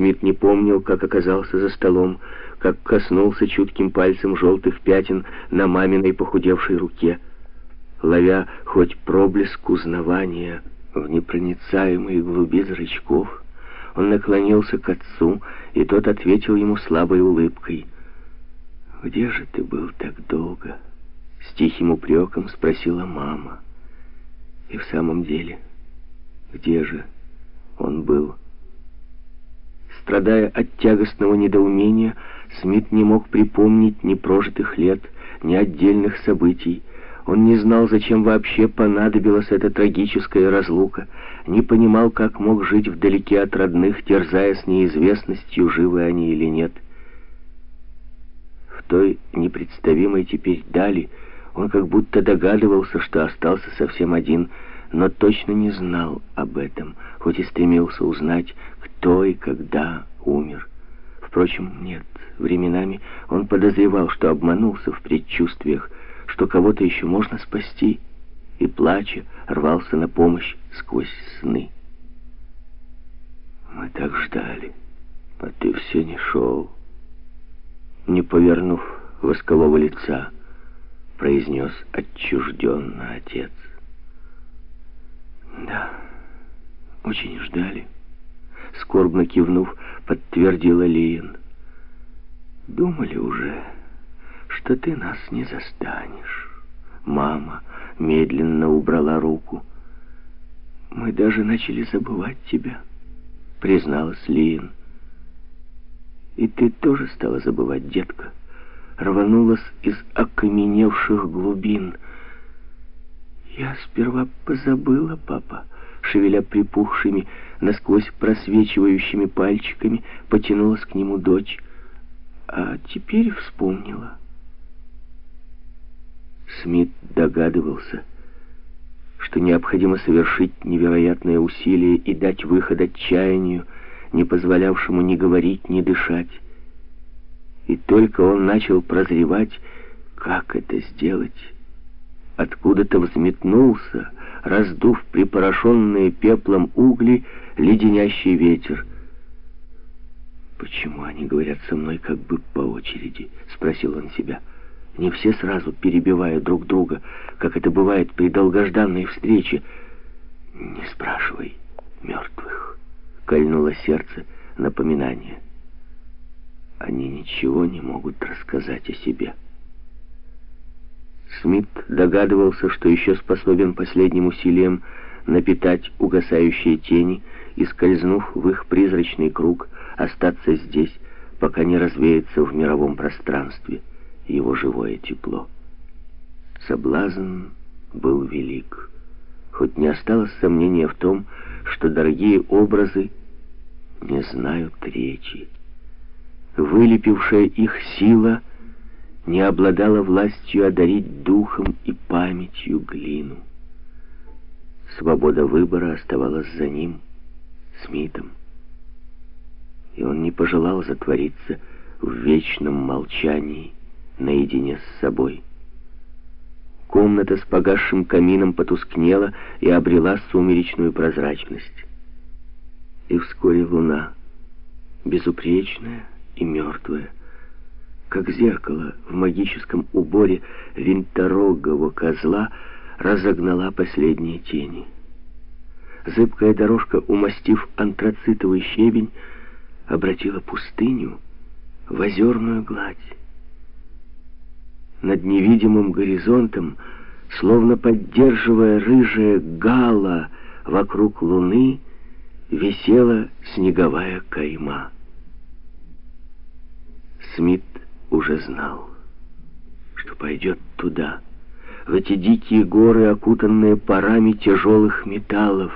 Смит не помнил, как оказался за столом, как коснулся чутким пальцем желтых пятен на маминой похудевшей руке. Ловя хоть проблеск узнавания в непроницаемой глуби зрачков, он наклонился к отцу, и тот ответил ему слабой улыбкой. «Где же ты был так долго?» С тихим упреком спросила мама. И в самом деле, где же он был? Страдая от тягостного недоумения, Смит не мог припомнить ни прожитых лет, ни отдельных событий. Он не знал, зачем вообще понадобилась эта трагическая разлука, не понимал, как мог жить вдалеке от родных, терзаясь неизвестностью, живы они или нет. В той непредставимой теперь дали он как будто догадывался, что остался совсем один, но точно не знал об этом, хоть и стремился узнать, кто и когда умер. Впрочем, нет, временами он подозревал, что обманулся в предчувствиях, что кого-то еще можно спасти, и, плача, рвался на помощь сквозь сны. Мы так ждали, а ты все не шел, не повернув воскового лица, произнес отчужденно отец. Да, очень ждали. Скорбно кивнув, подтвердила Лиен. Думали уже, что ты нас не застанешь. Мама медленно убрала руку. Мы даже начали забывать тебя, призналась Лиен. И ты тоже стала забывать, детка рванулась из окаменевших глубин. «Я сперва позабыла, папа», шевеля припухшими, насквозь просвечивающими пальчиками, потянулась к нему дочь. А теперь вспомнила. Смит догадывался, что необходимо совершить невероятное усилие и дать выход отчаянию, не позволявшему ни говорить, ни дышать. И только он начал прозревать, как это сделать. Откуда-то взметнулся, раздув припорошенные пеплом угли, леденящий ветер. «Почему они говорят со мной как бы по очереди?» — спросил он себя. «Не все сразу перебивая друг друга, как это бывает при долгожданной встрече. Не спрашивай мертвых», — кольнуло сердце напоминание они ничего не могут рассказать о себе. Смит догадывался, что еще способен последним усилием напитать угасающие тени и, скользнув в их призрачный круг, остаться здесь, пока не развеется в мировом пространстве его живое тепло. Соблазн был велик, хоть не осталось сомнения в том, что дорогие образы не знают речи вылепившая их сила не обладала властью одарить духом и памятью глину. Свобода выбора оставалась за ним, Смитом. И он не пожелал затвориться в вечном молчании наедине с собой. Комната с погасшим камином потускнела и обрела сумеречную прозрачность. И вскоре луна, безупречная, и мертвая, как зеркало в магическом уборе винторогого козла, разогнала последние тени. Зыбкая дорожка, умастив антрацитовый щебень, обратила пустыню в озерную гладь. Над невидимым горизонтом, словно поддерживая рыжая гала вокруг луны, висела снеговая кайма. Смит уже знал, что пойдет туда, в эти дикие горы, окутанные парами тяжелых металлов.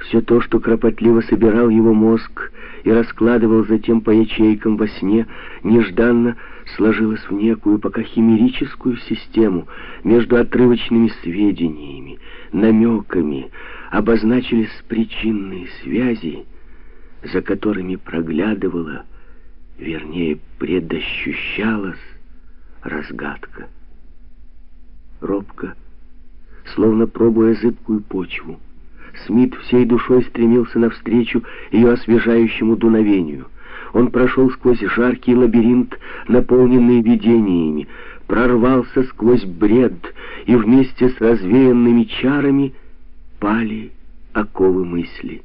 Все то, что кропотливо собирал его мозг и раскладывал затем по ячейкам во сне, нежданно сложилось в некую пока химерическую систему между отрывочными сведениями, намеками, обозначились причинные связи, за которыми проглядывала вернее, предощущалась разгадка. Робко, словно пробуя зыбкую почву, Смит всей душой стремился навстречу ее освежающему дуновению. Он прошел сквозь жаркий лабиринт, наполненный видениями, прорвался сквозь бред, и вместе с развеянными чарами пали оковы мысли.